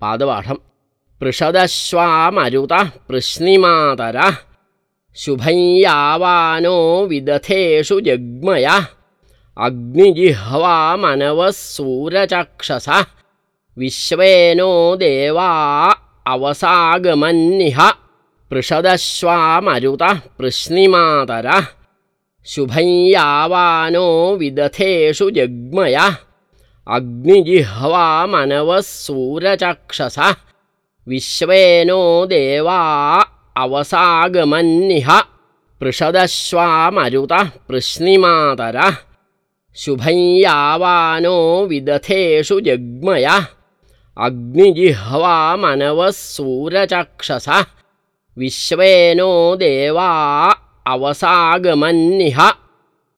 पादपाठम् पृषदश्वामरुतः पृश्निमातरः शुभं यावानो विदथेषु जग्मय। अग्निजिह्वामनवः सूरचक्षसः विश्वेनो देवा अवसागमन्निह। पृषदश्वामरुतः पृश्निमातरः शुभं यावानो विदथेषु जग्मय अग्निजिह्वामनवः सूरचक्षसः विश्वेनो देवा अवसागमन्निह पृषदश्वामरुतः पृश्निमातरः शुभं यावानो विदथेषु जग्मय अग्निजिह्वामनवः सूरचक्षसः विश्वेनो देवा अवसागमन्निह